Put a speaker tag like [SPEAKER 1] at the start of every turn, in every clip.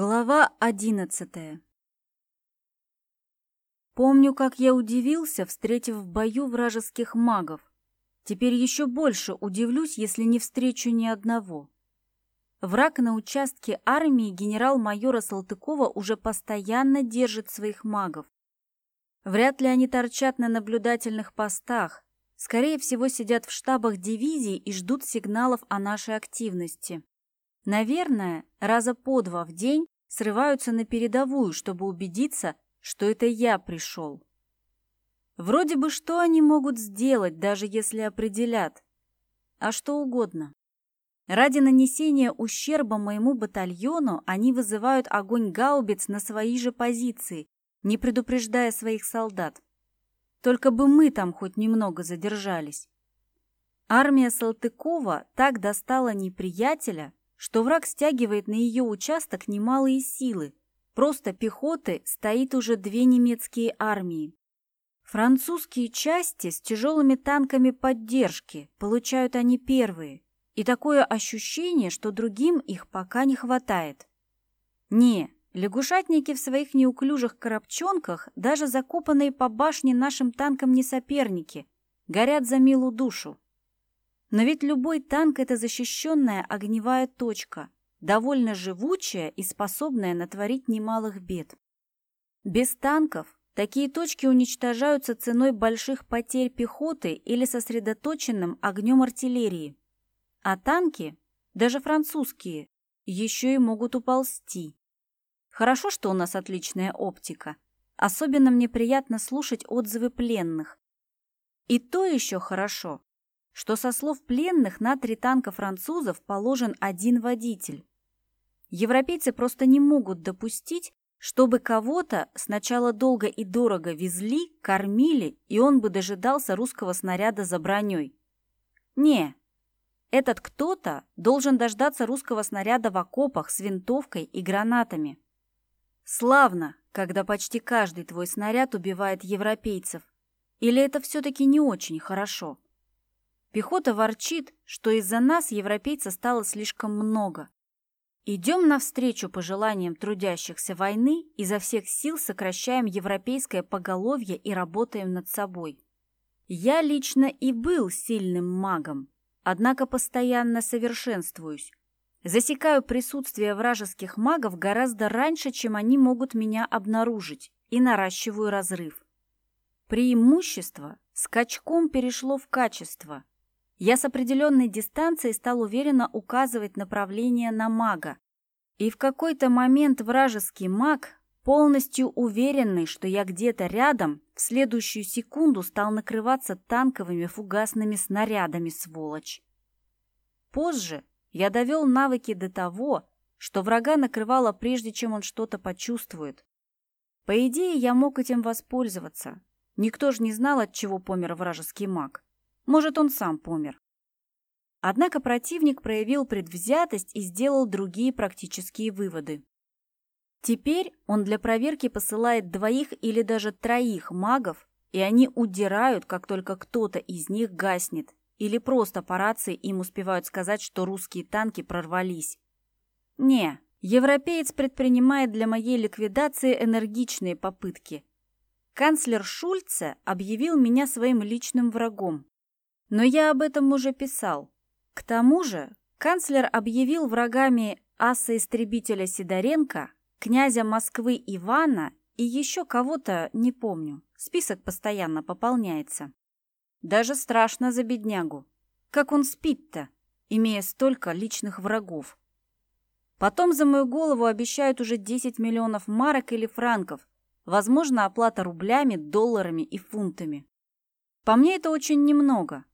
[SPEAKER 1] Глава одиннадцатая Помню, как я удивился, встретив в бою вражеских магов. Теперь еще больше удивлюсь, если не встречу ни одного. Враг на участке армии генерал-майора Салтыкова уже постоянно держит своих магов. Вряд ли они торчат на наблюдательных постах. Скорее всего, сидят в штабах дивизий и ждут сигналов о нашей активности. Наверное, раза по два в день срываются на передовую, чтобы убедиться, что это я пришел. Вроде бы что они могут сделать, даже если определят? А что угодно. Ради нанесения ущерба моему батальону они вызывают огонь гаубиц на свои же позиции, не предупреждая своих солдат. Только бы мы там хоть немного задержались. Армия Салтыкова так достала неприятеля, что враг стягивает на ее участок немалые силы. Просто пехоты стоит уже две немецкие армии. Французские части с тяжелыми танками поддержки получают они первые, и такое ощущение, что другим их пока не хватает. Не, лягушатники в своих неуклюжих коробчонках, даже закопанные по башне нашим танкам не соперники, горят за милую душу. Но ведь любой танк – это защищенная огневая точка, довольно живучая и способная натворить немалых бед. Без танков такие точки уничтожаются ценой больших потерь пехоты или сосредоточенным огнем артиллерии. А танки, даже французские, еще и могут уползти. Хорошо, что у нас отличная оптика. Особенно мне приятно слушать отзывы пленных. И то еще хорошо, что со слов пленных на три танка французов положен один водитель. Европейцы просто не могут допустить, чтобы кого-то сначала долго и дорого везли, кормили, и он бы дожидался русского снаряда за броней. Не, этот кто-то должен дождаться русского снаряда в окопах с винтовкой и гранатами. Славно, когда почти каждый твой снаряд убивает европейцев. Или это все-таки не очень хорошо? Пехота ворчит, что из-за нас европейцев стало слишком много. Идем навстречу пожеланиям трудящихся войны, изо всех сил сокращаем европейское поголовье и работаем над собой. Я лично и был сильным магом, однако постоянно совершенствуюсь. Засекаю присутствие вражеских магов гораздо раньше, чем они могут меня обнаружить, и наращиваю разрыв. Преимущество скачком перешло в качество – я с определенной дистанции стал уверенно указывать направление на мага. И в какой-то момент вражеский маг, полностью уверенный, что я где-то рядом, в следующую секунду стал накрываться танковыми фугасными снарядами, сволочь. Позже я довел навыки до того, что врага накрывало прежде, чем он что-то почувствует. По идее, я мог этим воспользоваться. Никто же не знал, от чего помер вражеский маг. Может, он сам помер. Однако противник проявил предвзятость и сделал другие практические выводы. Теперь он для проверки посылает двоих или даже троих магов, и они удирают, как только кто-то из них гаснет, или просто по рации им успевают сказать, что русские танки прорвались. Не, европеец предпринимает для моей ликвидации энергичные попытки. Канцлер Шульце объявил меня своим личным врагом. Но я об этом уже писал. К тому же канцлер объявил врагами аса-истребителя Сидоренко, князя Москвы Ивана и еще кого-то, не помню. Список постоянно пополняется. Даже страшно за беднягу. Как он спит-то, имея столько личных врагов? Потом за мою голову обещают уже 10 миллионов марок или франков, возможно, оплата рублями, долларами и фунтами. По мне это очень немного.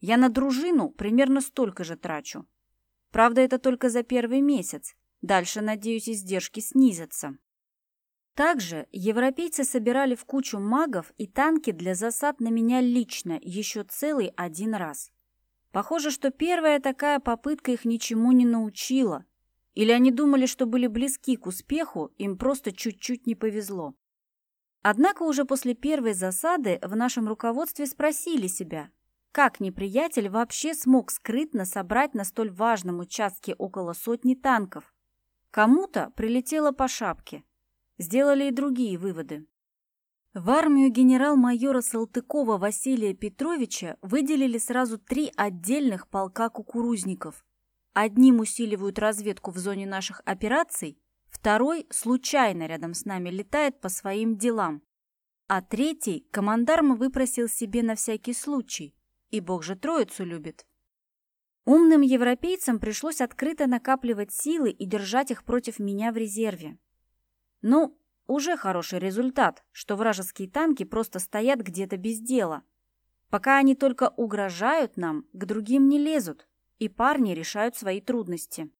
[SPEAKER 1] Я на дружину примерно столько же трачу. Правда, это только за первый месяц. Дальше, надеюсь, издержки снизятся. Также европейцы собирали в кучу магов и танки для засад на меня лично еще целый один раз. Похоже, что первая такая попытка их ничему не научила. Или они думали, что были близки к успеху, им просто чуть-чуть не повезло. Однако уже после первой засады в нашем руководстве спросили себя, как неприятель вообще смог скрытно собрать на столь важном участке около сотни танков? Кому-то прилетело по шапке. Сделали и другие выводы. В армию генерал-майора Салтыкова Василия Петровича выделили сразу три отдельных полка кукурузников. Одним усиливают разведку в зоне наших операций, второй случайно рядом с нами летает по своим делам, а третий командарм выпросил себе на всякий случай, и бог же троицу любит. Умным европейцам пришлось открыто накапливать силы и держать их против меня в резерве. Ну, уже хороший результат, что вражеские танки просто стоят где-то без дела. Пока они только угрожают нам, к другим не лезут, и парни решают свои трудности.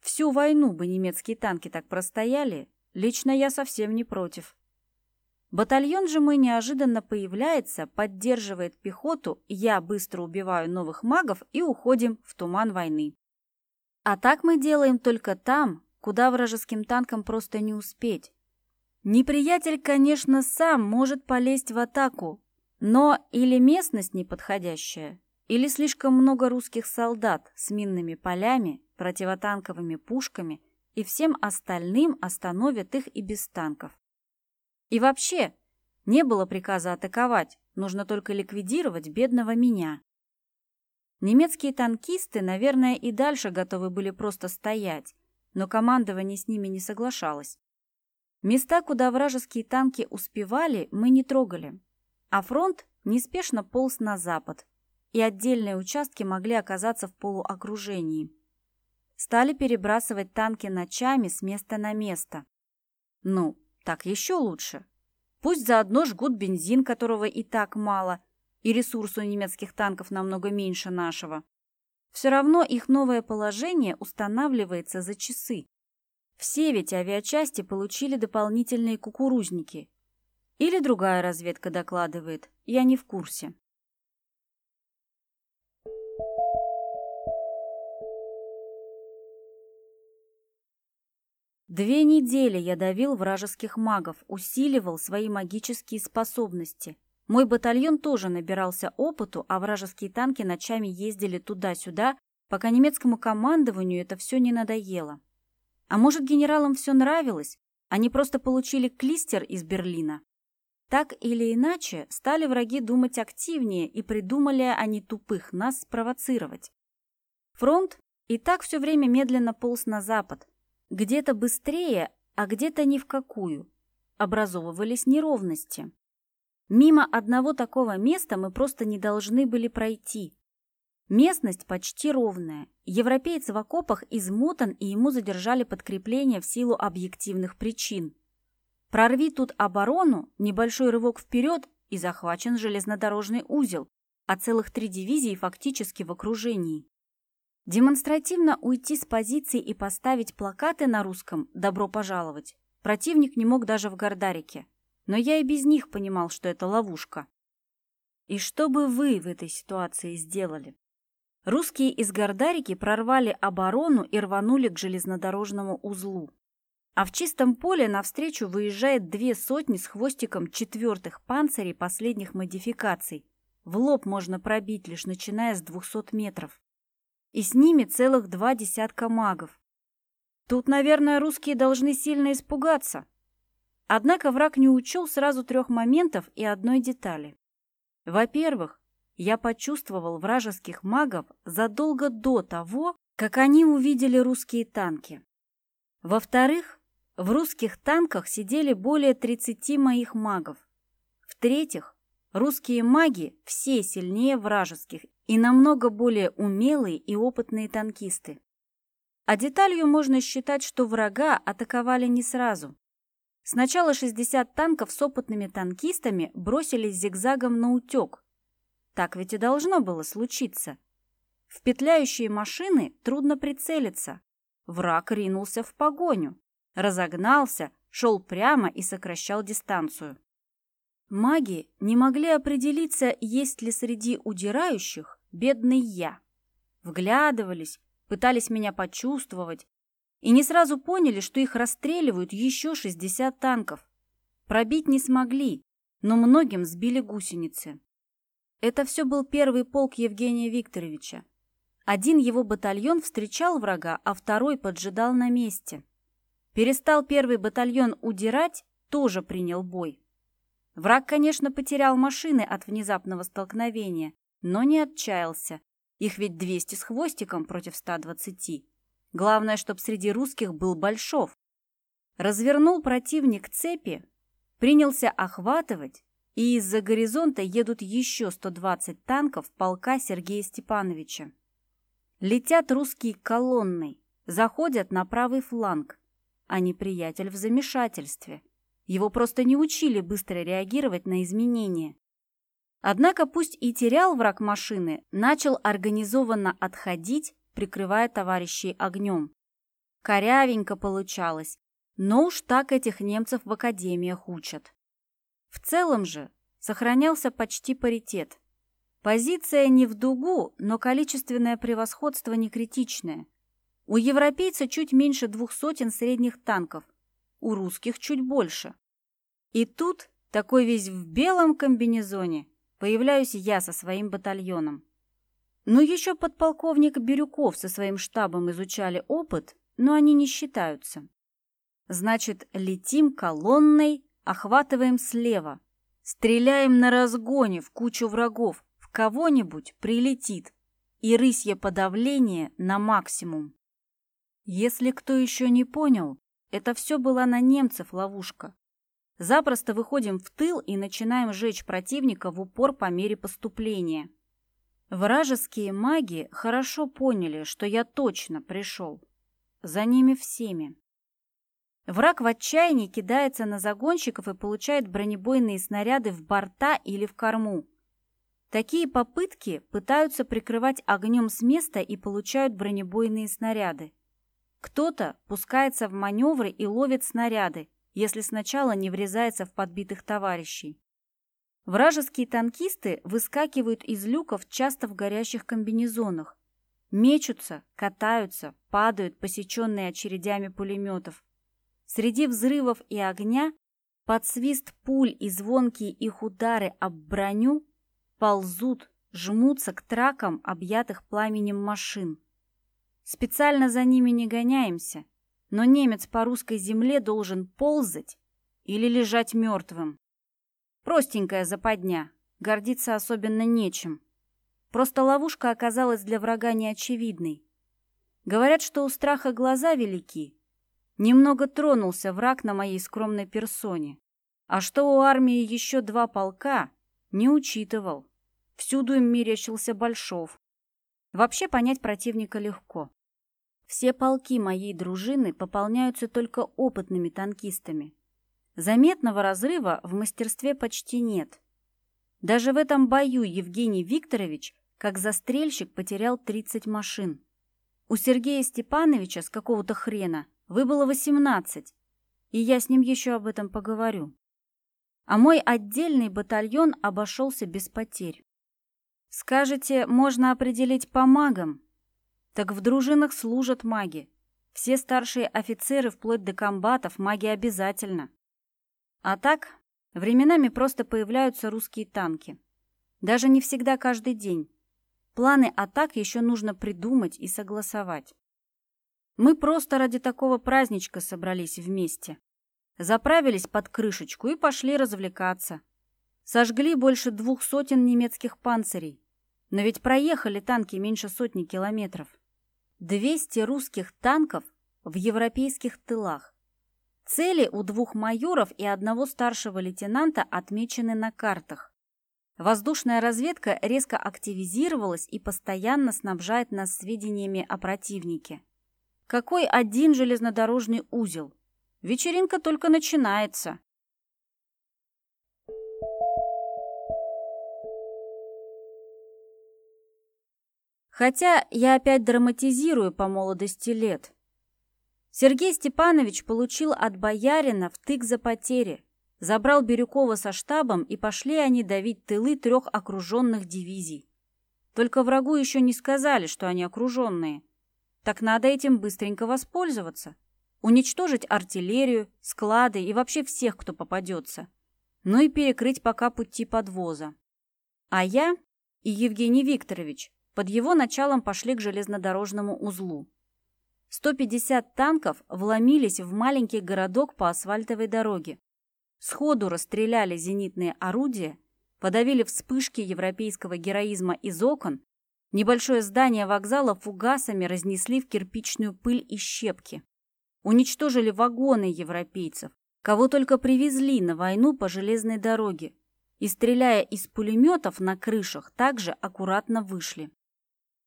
[SPEAKER 1] Всю войну бы немецкие танки так простояли, лично я совсем не против. Батальон же мой неожиданно появляется, поддерживает пехоту, я быстро убиваю новых магов и уходим в туман войны. А так мы делаем только там, куда вражеским танкам просто не успеть. Неприятель, конечно, сам может полезть в атаку, но или местность неподходящая, или слишком много русских солдат с минными полями, противотанковыми пушками и всем остальным остановят их и без танков. И вообще, не было приказа атаковать, нужно только ликвидировать бедного меня. Немецкие танкисты, наверное, и дальше готовы были просто стоять, но командование с ними не соглашалось. Места, куда вражеские танки успевали, мы не трогали, а фронт неспешно полз на запад, и отдельные участки могли оказаться в полуокружении. Стали перебрасывать танки ночами с места на место. Ну, так еще лучше. Пусть заодно жгут бензин, которого и так мало, и ресурс у немецких танков намного меньше нашего. Все равно их новое положение устанавливается за часы. Все ведь авиачасти получили дополнительные кукурузники. Или другая разведка докладывает, я не в курсе. Две недели я давил вражеских магов, усиливал свои магические способности. Мой батальон тоже набирался опыту, а вражеские танки ночами ездили туда-сюда, пока немецкому командованию это все не надоело. А может, генералам все нравилось? Они просто получили клистер из Берлина. Так или иначе, стали враги думать активнее и придумали они тупых нас спровоцировать. Фронт и так все время медленно полз на запад. Где-то быстрее, а где-то ни в какую. Образовывались неровности. Мимо одного такого места мы просто не должны были пройти. Местность почти ровная. Европеец в окопах измотан, и ему задержали подкрепление в силу объективных причин. Прорви тут оборону, небольшой рывок вперед, и захвачен железнодорожный узел, а целых три дивизии фактически в окружении. Демонстративно уйти с позиции и поставить плакаты на русском «Добро пожаловать» противник не мог даже в Гордарике. Но я и без них понимал, что это ловушка. И что бы вы в этой ситуации сделали? Русские из Гордарики прорвали оборону и рванули к железнодорожному узлу. А в чистом поле навстречу выезжает две сотни с хвостиком четвертых панцирей последних модификаций. В лоб можно пробить, лишь начиная с 200 метров. И с ними целых два десятка магов. Тут, наверное, русские должны сильно испугаться. Однако враг не учел сразу трех моментов и одной детали. Во-первых, я почувствовал вражеских магов задолго до того, как они увидели русские танки. Во-вторых, в русских танках сидели более 30 моих магов. В-третьих, русские маги все сильнее вражеских и намного более умелые и опытные танкисты. А деталью можно считать, что врага атаковали не сразу. Сначала 60 танков с опытными танкистами бросились зигзагом на утек, так ведь и должно было случиться. В петляющие машины трудно прицелиться. Враг ринулся в погоню, разогнался, шел прямо и сокращал дистанцию. Маги не могли определиться, есть ли среди удирающих бедный я. Вглядывались, пытались меня почувствовать и не сразу поняли, что их расстреливают еще 60 танков. Пробить не смогли, но многим сбили гусеницы. Это все был первый полк Евгения Викторовича. Один его батальон встречал врага, а второй поджидал на месте. Перестал первый батальон удирать, тоже принял бой. Враг, конечно, потерял машины от внезапного столкновения, но не отчаялся. Их ведь 200 с хвостиком против 120. Главное, чтоб среди русских был Большов. Развернул противник цепи, принялся охватывать, и из-за горизонта едут еще 120 танков полка Сергея Степановича. Летят русские колонной, заходят на правый фланг, а неприятель в замешательстве. Его просто не учили быстро реагировать на изменения. Однако пусть и терял враг машины, начал организованно отходить, прикрывая товарищей огнем. Корявенько получалось, но уж так этих немцев в академиях учат. В целом же сохранялся почти паритет. Позиция не в дугу, но количественное превосходство не критичное. У европейца чуть меньше двух сотен средних танков, у русских чуть больше. И тут, такой весь в белом комбинезоне, появляюсь я со своим батальоном. Ну, еще подполковник Бирюков со своим штабом изучали опыт, но они не считаются. Значит, летим колонной, охватываем слева, стреляем на разгоне в кучу врагов, в кого-нибудь прилетит, и рысье подавление на максимум. Если кто еще не понял, это все была на немцев ловушка. Запросто выходим в тыл и начинаем жечь противника в упор по мере поступления. Вражеские маги хорошо поняли, что я точно пришел. За ними всеми. Враг в отчаянии кидается на загонщиков и получает бронебойные снаряды в борта или в корму. Такие попытки пытаются прикрывать огнем с места и получают бронебойные снаряды. Кто-то пускается в маневры и ловит снаряды, если сначала не врезается в подбитых товарищей. Вражеские танкисты выскакивают из люков часто в горящих комбинезонах. Мечутся, катаются, падают, посеченные очередями пулеметов. Среди взрывов и огня, под свист пуль и звонкие их удары об броню, ползут, жмутся к тракам, объятых пламенем машин. Специально за ними не гоняемся, но немец по русской земле должен ползать или лежать мертвым. Простенькая западня, гордиться особенно нечем. Просто ловушка оказалась для врага неочевидной. Говорят, что у страха глаза велики. Немного тронулся враг на моей скромной персоне. А что у армии еще два полка, не учитывал. Всюду им мерещился Большов. Вообще понять противника легко. Все полки моей дружины пополняются только опытными танкистами. Заметного разрыва в мастерстве почти нет. Даже в этом бою Евгений Викторович, как застрельщик, потерял 30 машин. У Сергея Степановича с какого-то хрена выбыло 18, и я с ним еще об этом поговорю. А мой отдельный батальон обошелся без потерь. Скажете, можно определить по магам, так в дружинах служат маги. Все старшие офицеры, вплоть до комбатов, маги обязательно. А так, временами просто появляются русские танки. Даже не всегда каждый день. Планы атак еще нужно придумать и согласовать. Мы просто ради такого праздничка собрались вместе. Заправились под крышечку и пошли развлекаться. Сожгли больше двух сотен немецких панцирей. Но ведь проехали танки меньше сотни километров. 200 русских танков в европейских тылах. Цели у двух майоров и одного старшего лейтенанта отмечены на картах. Воздушная разведка резко активизировалась и постоянно снабжает нас сведениями о противнике. Какой один железнодорожный узел? Вечеринка только начинается. Хотя я опять драматизирую по молодости лет. Сергей Степанович получил от боярина втык за потери, забрал Бирюкова со штабом, и пошли они давить тылы трех окруженных дивизий. Только врагу еще не сказали, что они окруженные. Так надо этим быстренько воспользоваться. Уничтожить артиллерию, склады и вообще всех, кто попадется. Ну и перекрыть пока пути подвоза. А я и Евгений Викторович под его началом пошли к железнодорожному узлу. 150 танков вломились в маленький городок по асфальтовой дороге. Сходу расстреляли зенитные орудия, подавили вспышки европейского героизма из окон, небольшое здание вокзала фугасами разнесли в кирпичную пыль и щепки. Уничтожили вагоны европейцев, кого только привезли на войну по железной дороге, и, стреляя из пулеметов на крышах, также аккуратно вышли.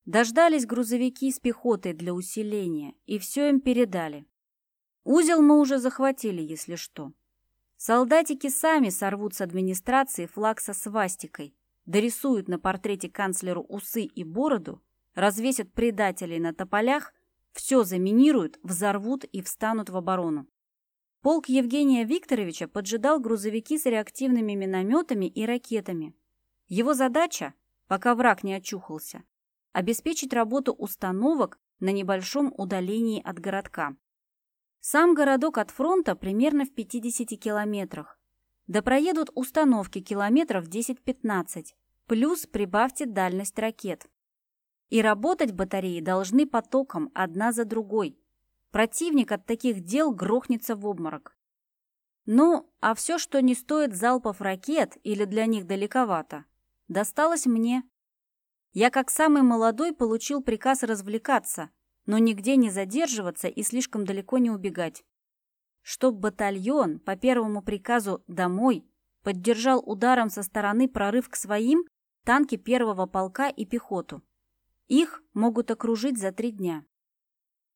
[SPEAKER 1] Дождались грузовики с пехотой для усиления, и все им передали. Узел мы уже захватили, если что. Солдатики сами сорвут с администрации флаг со свастикой, дорисуют на портрете канцлеру усы и бороду, развесят предателей на тополях, все заминируют, взорвут и встанут в оборону. Полк Евгения Викторовича поджидал грузовики с реактивными минометами и ракетами. Его задача, пока враг не очухался, обеспечить работу установок на небольшом удалении от городка. Сам городок от фронта примерно в 50 километрах. Да проедут установки километров 10-15, плюс прибавьте дальность ракет. И работать батареи должны потоком, одна за другой. Противник от таких дел грохнется в обморок. Ну, а все, что не стоит залпов ракет или для них далековато, досталось мне. Я как самый молодой получил приказ развлекаться, но нигде не задерживаться и слишком далеко не убегать. Чтоб батальон по первому приказу «домой» поддержал ударом со стороны прорыв к своим, танки первого полка и пехоту. Их могут окружить за три дня.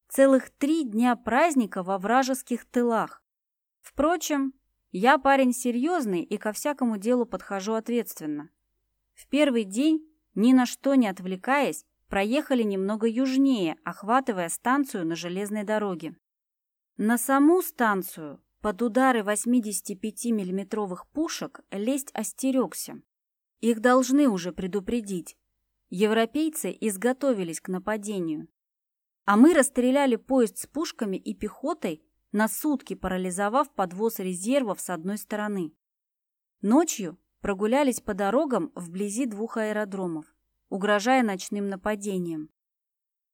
[SPEAKER 1] Целых три дня праздника во вражеских тылах. Впрочем, я парень серьезный и ко всякому делу подхожу ответственно. В первый день ни на что не отвлекаясь, проехали немного южнее, охватывая станцию на железной дороге. На саму станцию под удары 85 миллиметровых пушек лезть остерегся. Их должны уже предупредить. Европейцы изготовились к нападению. А мы расстреляли поезд с пушками и пехотой, на сутки парализовав подвоз резервов с одной стороны. Ночью прогулялись по дорогам вблизи двух аэродромов, угрожая ночным нападением.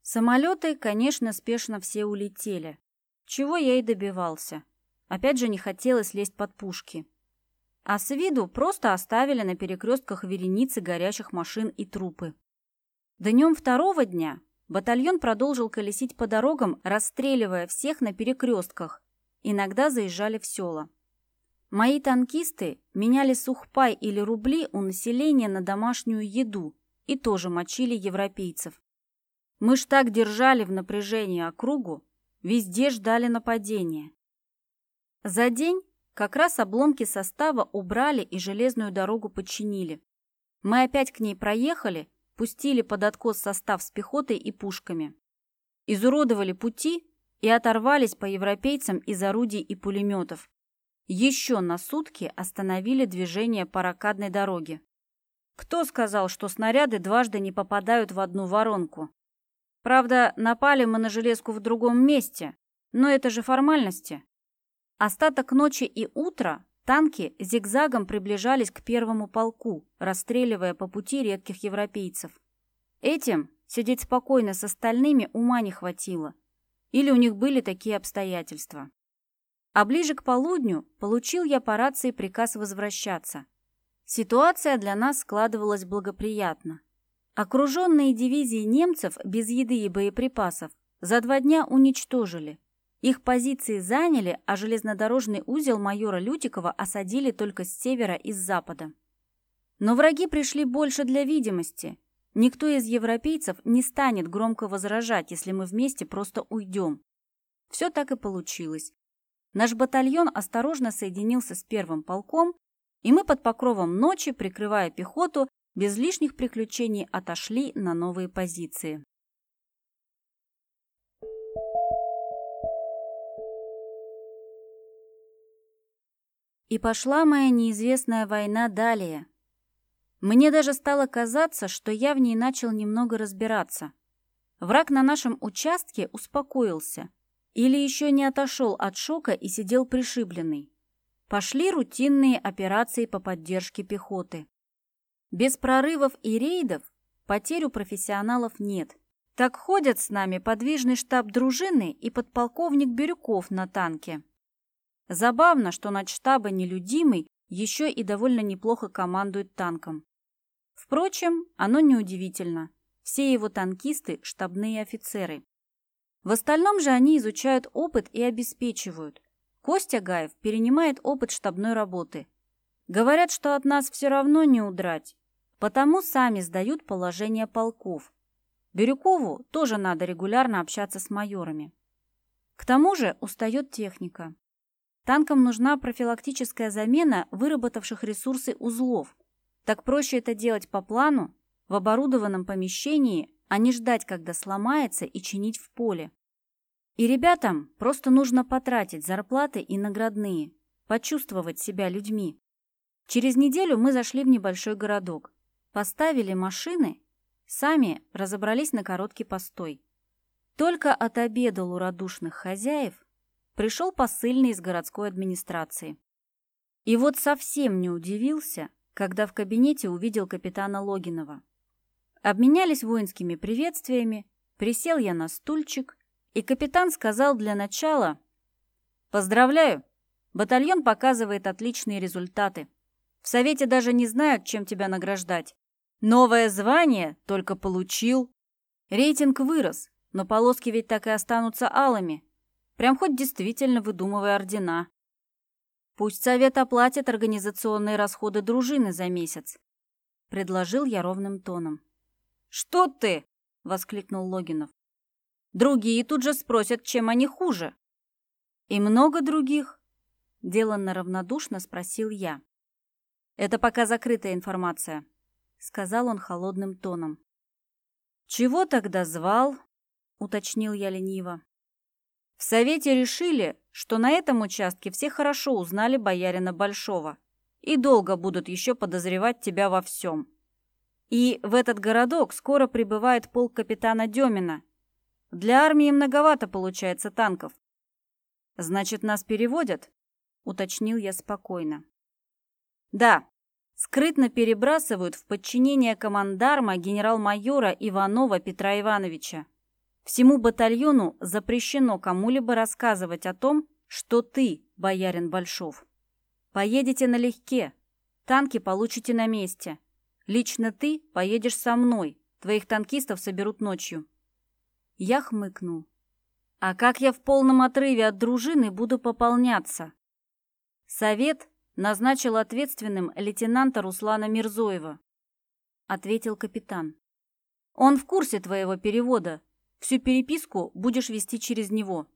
[SPEAKER 1] Самолеты, конечно, спешно все улетели, чего я и добивался. Опять же не хотелось лезть под пушки. А с виду просто оставили на перекрестках вереницы горящих машин и трупы. Днем второго дня батальон продолжил колесить по дорогам, расстреливая всех на перекрестках. Иногда заезжали в села. Мои танкисты меняли сухпай или рубли у населения на домашнюю еду и тоже мочили европейцев. Мы ж так держали в напряжении округу, везде ждали нападения. За день как раз обломки состава убрали и железную дорогу подчинили. Мы опять к ней проехали, пустили под откос состав с пехотой и пушками. Изуродовали пути и оторвались по европейцам из орудий и пулеметов еще на сутки остановили движение по ракадной дороге. Кто сказал, что снаряды дважды не попадают в одну воронку? Правда, напали мы на железку в другом месте, но это же формальности. Остаток ночи и утра танки зигзагом приближались к первому полку, расстреливая по пути редких европейцев. Этим сидеть спокойно с остальными ума не хватило. Или у них были такие обстоятельства. А ближе к полудню получил я по рации приказ возвращаться. Ситуация для нас складывалась благоприятно. Окруженные дивизии немцев без еды и боеприпасов за два дня уничтожили. Их позиции заняли, а железнодорожный узел майора Лютикова осадили только с севера и с запада. Но враги пришли больше для видимости. Никто из европейцев не станет громко возражать, если мы вместе просто уйдем. Все так и получилось. Наш батальон осторожно соединился с первым полком, и мы под покровом ночи, прикрывая пехоту, без лишних приключений отошли на новые позиции. И пошла моя неизвестная война далее. Мне даже стало казаться, что я в ней начал немного разбираться. Враг на нашем участке успокоился – или еще не отошел от шока и сидел пришибленный. Пошли рутинные операции по поддержке пехоты. Без прорывов и рейдов потерь у профессионалов нет. Так ходят с нами подвижный штаб дружины и подполковник Бирюков на танке. Забавно, что штаба нелюдимый еще и довольно неплохо командует танком. Впрочем, оно неудивительно. Все его танкисты – штабные офицеры. В остальном же они изучают опыт и обеспечивают. Костя Гаев перенимает опыт штабной работы. Говорят, что от нас все равно не удрать, потому сами сдают положение полков. Бирюкову тоже надо регулярно общаться с майорами. К тому же устает техника. Танкам нужна профилактическая замена выработавших ресурсы узлов. Так проще это делать по плану, в оборудованном помещении, а не ждать, когда сломается, и чинить в поле. И ребятам просто нужно потратить зарплаты и наградные, почувствовать себя людьми. Через неделю мы зашли в небольшой городок, поставили машины, сами разобрались на короткий постой. Только отобедал у радушных хозяев, пришел посыльный из городской администрации. И вот совсем не удивился, когда в кабинете увидел капитана Логинова. Обменялись воинскими приветствиями, присел я на стульчик, и капитан сказал для начала «Поздравляю, батальон показывает отличные результаты. В совете даже не знают, чем тебя награждать. Новое звание только получил. Рейтинг вырос, но полоски ведь так и останутся алыми. Прям хоть действительно выдумывая ордена. Пусть совет оплатит организационные расходы дружины за месяц. Предложил я ровным тоном. «Что ты?» — воскликнул Логинов. «Другие тут же спросят, чем они хуже». «И много других?» — деланно равнодушно спросил я. «Это пока закрытая информация», — сказал он холодным тоном. «Чего тогда звал?» — уточнил я лениво. В Совете решили, что на этом участке все хорошо узнали боярина Большого и долго будут еще подозревать тебя во всем. И в этот городок скоро прибывает полк капитана Демина. Для армии многовато получается танков. Значит, нас переводят? Уточнил я спокойно. Да, скрытно перебрасывают в подчинение командарма генерал-майора Иванова Петра Ивановича. Всему батальону запрещено кому-либо рассказывать о том, что ты, боярин Большов. Поедете налегке, танки получите на месте. Лично ты поедешь со мной, твоих танкистов соберут ночью. Я хмыкнул. А как я в полном отрыве от дружины буду пополняться? Совет назначил ответственным лейтенанта Руслана Мирзоева, ответил капитан. Он в курсе твоего перевода, Всю переписку будешь вести через него».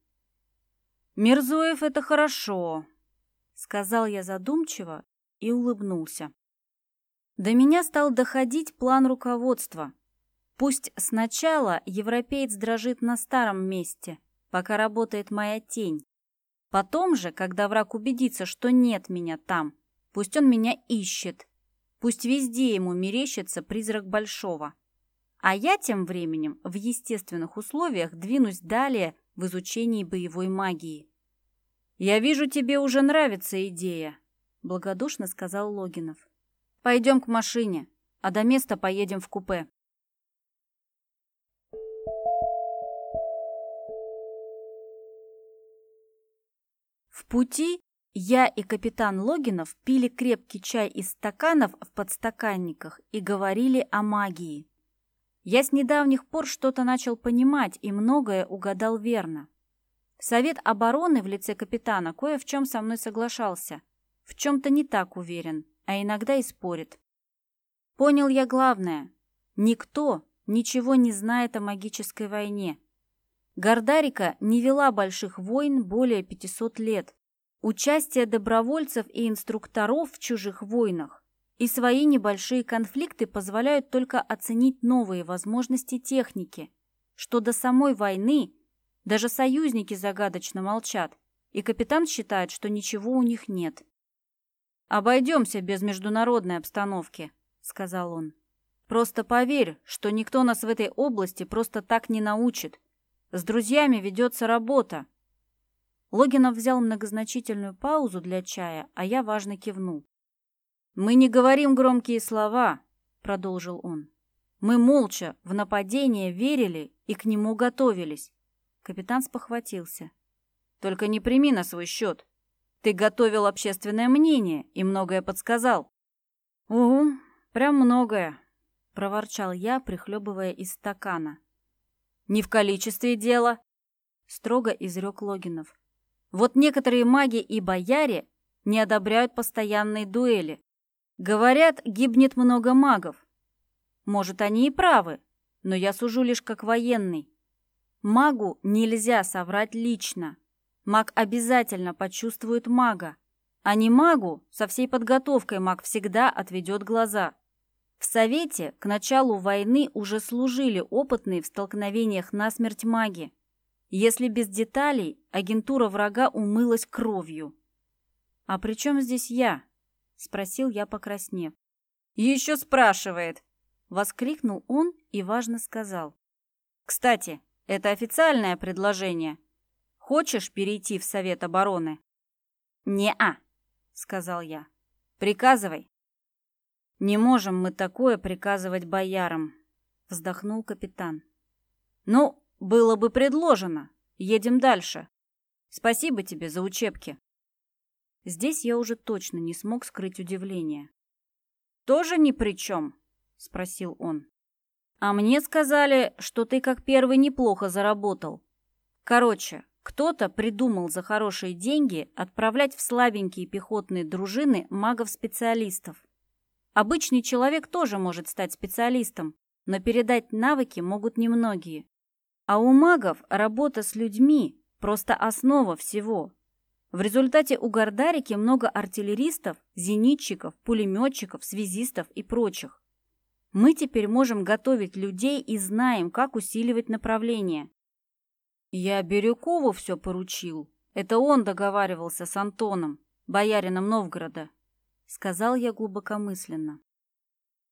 [SPEAKER 1] «Мирзоев — это хорошо», — сказал я задумчиво и улыбнулся. До меня стал доходить план руководства. Пусть сначала европеец дрожит на старом месте, пока работает моя тень. Потом же, когда враг убедится, что нет меня там, пусть он меня ищет. Пусть везде ему мерещится призрак Большого. А я тем временем в естественных условиях двинусь далее в изучении боевой магии. «Я вижу, тебе уже нравится идея», — благодушно сказал Логинов. «Пойдем к машине, а до места поедем в купе». В пути я и капитан Логинов пили крепкий чай из стаканов в подстаканниках и говорили о магии. Я с недавних пор что-то начал понимать и многое угадал верно. Совет обороны в лице капитана кое в чем со мной соглашался, в чем-то не так уверен, а иногда и спорит. Понял я главное. Никто ничего не знает о магической войне. Гордарика не вела больших войн более 500 лет. Участие добровольцев и инструкторов в чужих войнах и свои небольшие конфликты позволяют только оценить новые возможности техники, что до самой войны даже союзники загадочно молчат, и капитан считает, что ничего у них нет. «Обойдемся без международной обстановки», — сказал он. «Просто поверь, что никто нас в этой области просто так не научит. С друзьями ведется работа». Логинов взял многозначительную паузу для чая, а я важно кивнул. «Мы не говорим громкие слова», — продолжил он. Мы молча в нападение верили и к нему готовились. Капитан спохватился. Только не прими на свой счет. Ты готовил общественное мнение и многое подсказал. Угу, прям многое, проворчал я, прихлебывая из стакана. Не в количестве дело, строго изрек Логинов. Вот некоторые маги и бояре не одобряют постоянные дуэли. Говорят, гибнет много магов. Может, они и правы, но я сужу лишь как военный. Магу нельзя соврать лично. Маг обязательно почувствует мага. А не магу, со всей подготовкой маг всегда отведет глаза. В Совете к началу войны уже служили опытные в столкновениях насмерть маги. Если без деталей, агентура врага умылась кровью. «А при чем здесь я?» — спросил я, покраснев. «Еще спрашивает!» — воскликнул он и важно сказал. «Кстати, это официальное предложение. Хочешь перейти в Совет обороны?» «Не-а», — сказал я. «Приказывай». «Не можем мы такое приказывать боярам», — вздохнул капитан. «Ну, было бы предложено. Едем дальше. Спасибо тебе за учебки». Здесь я уже точно не смог скрыть удивление. «Тоже ни при чем?» — спросил он. «А мне сказали, что ты как первый неплохо заработал. Короче, кто-то придумал за хорошие деньги отправлять в слабенькие пехотные дружины магов-специалистов. Обычный человек тоже может стать специалистом, но передать навыки могут немногие. А у магов работа с людьми – просто основа всего. В результате у Гордарики много артиллеристов, зенитчиков, пулеметчиков, связистов и прочих. Мы теперь можем готовить людей и знаем, как усиливать направление. Я Бирюкову все поручил. Это он договаривался с Антоном, боярином Новгорода. Сказал я глубокомысленно.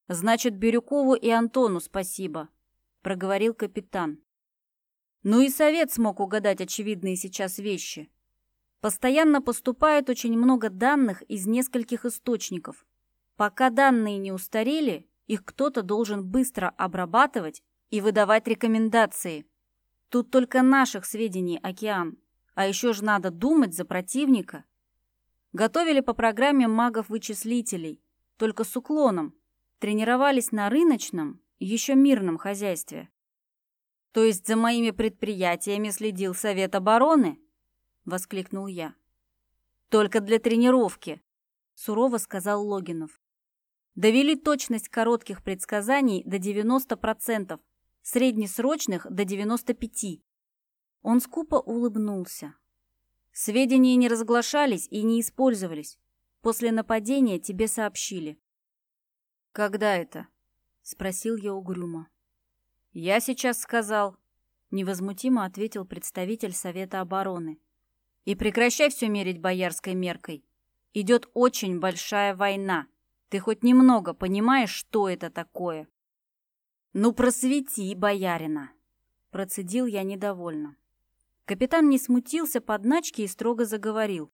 [SPEAKER 1] Значит, Бирюкову и Антону спасибо, проговорил капитан. Ну и совет смог угадать очевидные сейчас вещи. Постоянно поступает очень много данных из нескольких источников. Пока данные не устарели, их кто-то должен быстро обрабатывать и выдавать рекомендации. Тут только наших сведений океан, а еще же надо думать за противника. Готовили по программе магов-вычислителей, только с уклоном. Тренировались на рыночном, еще мирном хозяйстве. То есть за моими предприятиями следил Совет обороны? Воскликнул я. Только для тренировки, сурово сказал Логинов. Довели точность коротких предсказаний до 90%, среднесрочных до 95%. Он скупо улыбнулся. Сведения не разглашались и не использовались. После нападения тебе сообщили. «Когда это?» — спросил я угрюмо. «Я сейчас сказал», — невозмутимо ответил представитель Совета обороны. «И прекращай все мерить боярской меркой. Идет очень большая война. Ты хоть немного понимаешь, что это такое?» «Ну, просвети, боярина!» Процедил я недовольно. Капитан не смутился под начки и строго заговорил.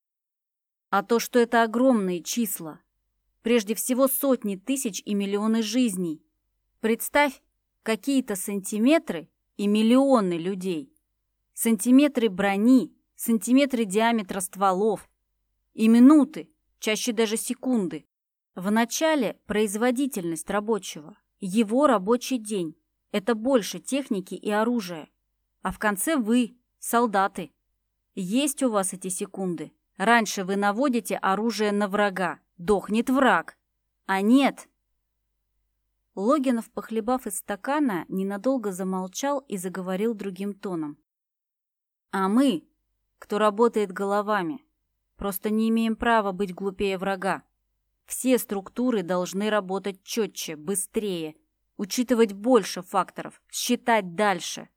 [SPEAKER 1] «А то, что это огромные числа. Прежде всего сотни тысяч и миллионы жизней. Представь, какие-то сантиметры и миллионы людей. Сантиметры брони, сантиметры диаметра стволов. И минуты, чаще даже секунды. В начале производительность рабочего, его рабочий день. Это больше техники и оружия. А в конце вы, солдаты. Есть у вас эти секунды. Раньше вы наводите оружие на врага. Дохнет враг. А нет. Логинов, похлебав из стакана, ненадолго замолчал и заговорил другим тоном. А мы, кто работает головами, просто не имеем права быть глупее врага. Все структуры должны работать четче, быстрее, учитывать больше факторов, считать дальше.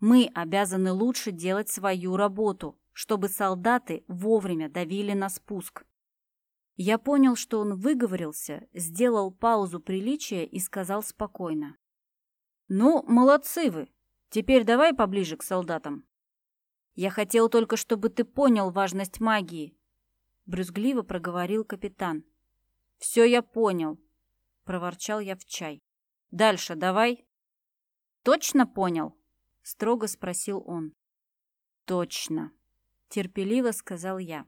[SPEAKER 1] Мы обязаны лучше делать свою работу, чтобы солдаты вовремя давили на спуск. Я понял, что он выговорился, сделал паузу приличия и сказал спокойно. «Ну, молодцы вы. Теперь давай поближе к солдатам. Я хотел только, чтобы ты понял важность магии», — брюзгливо проговорил капитан. «Все я понял», — проворчал я в чай. Дальше давай». «Точно понял?» — строго спросил он. «Точно», — терпеливо сказал я.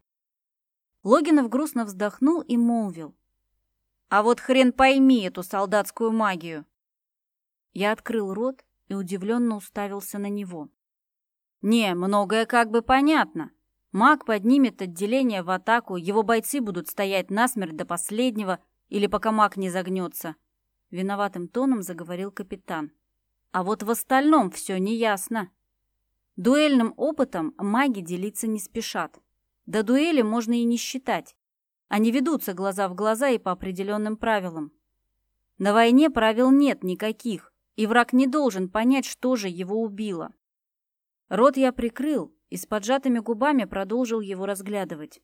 [SPEAKER 1] Логинов грустно вздохнул и молвил. «А вот хрен пойми эту солдатскую магию!» Я открыл рот и удивленно уставился на него. «Не, многое как бы понятно. Маг поднимет отделение в атаку, его бойцы будут стоять насмерть до последнего, или пока маг не загнется. Виноватым тоном заговорил капитан. А вот в остальном все неясно. Дуэльным опытом маги делиться не спешат. До дуэли можно и не считать. Они ведутся глаза в глаза и по определенным правилам. На войне правил нет никаких, и враг не должен понять, что же его убило. Рот я прикрыл и с поджатыми губами продолжил его разглядывать.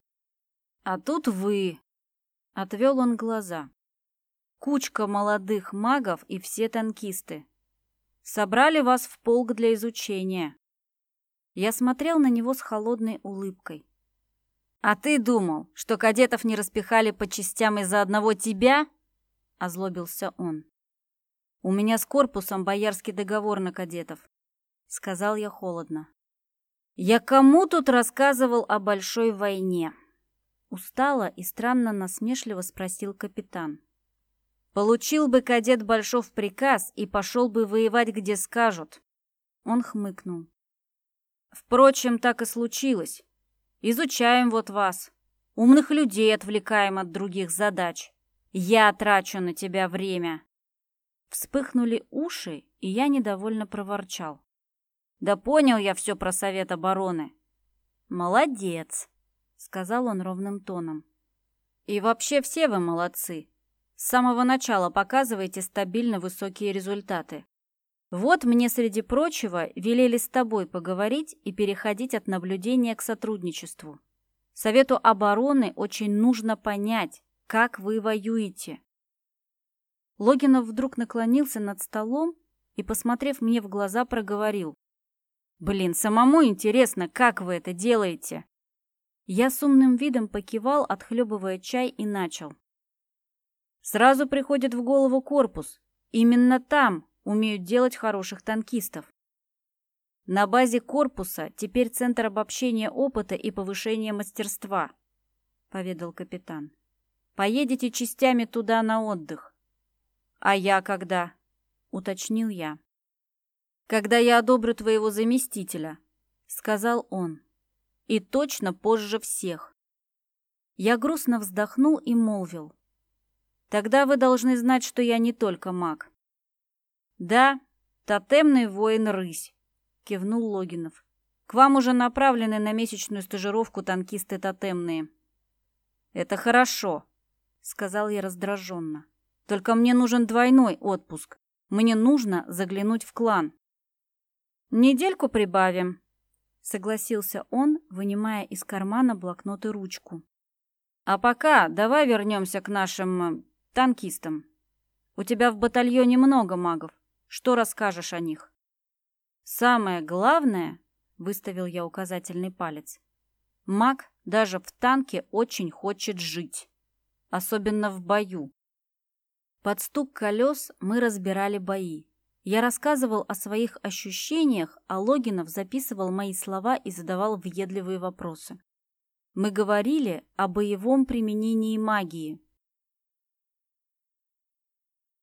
[SPEAKER 1] «А тут вы!» — отвел он глаза. «Кучка молодых магов и все танкисты. Собрали вас в полк для изучения». Я смотрел на него с холодной улыбкой. «А ты думал, что кадетов не распихали по частям из-за одного тебя?» — озлобился он. «У меня с корпусом боярский договор на кадетов», — сказал я холодно. «Я кому тут рассказывал о большой войне?» Устало и странно насмешливо спросил капитан. «Получил бы кадет Большов приказ и пошел бы воевать, где скажут». Он хмыкнул. «Впрочем, так и случилось. Изучаем вот вас. Умных людей отвлекаем от других задач. Я трачу на тебя время». Вспыхнули уши, и я недовольно проворчал. «Да понял я все про Совет обороны». «Молодец», — сказал он ровным тоном. «И вообще все вы молодцы. С самого начала показываете стабильно высокие результаты. Вот мне, среди прочего, велели с тобой поговорить и переходить от наблюдения к сотрудничеству. Совету обороны очень нужно понять, как вы воюете. Логинов вдруг наклонился над столом и, посмотрев мне в глаза, проговорил. «Блин, самому интересно, как вы это делаете?» Я с умным видом покивал, отхлебывая чай, и начал. Сразу приходит в голову корпус. Именно там умеют делать хороших танкистов. На базе корпуса теперь центр обобщения опыта и повышения мастерства, поведал капитан. Поедете частями туда на отдых. А я когда? уточнил я. Когда я одобрю твоего заместителя, сказал он. И точно позже всех. Я грустно вздохнул и молвил. Тогда вы должны знать, что я не только маг. «Да, тотемный воин-рысь», — кивнул Логинов. «К вам уже направлены на месячную стажировку танкисты тотемные». «Это хорошо», — сказал я раздраженно. «Только мне нужен двойной отпуск. Мне нужно заглянуть в клан». «Недельку прибавим», — согласился он, вынимая из кармана блокнот и ручку. «А пока давай вернемся к нашим... Э, танкистам. У тебя в батальоне много магов. Что расскажешь о них? Самое главное, выставил я указательный палец. Маг даже в танке очень хочет жить, особенно в бою. Под стук колес мы разбирали бои. Я рассказывал о своих ощущениях, а Логинов записывал мои слова и задавал въедливые вопросы. Мы говорили о боевом применении магии,